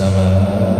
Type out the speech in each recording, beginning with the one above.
I Sabah.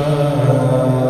شاء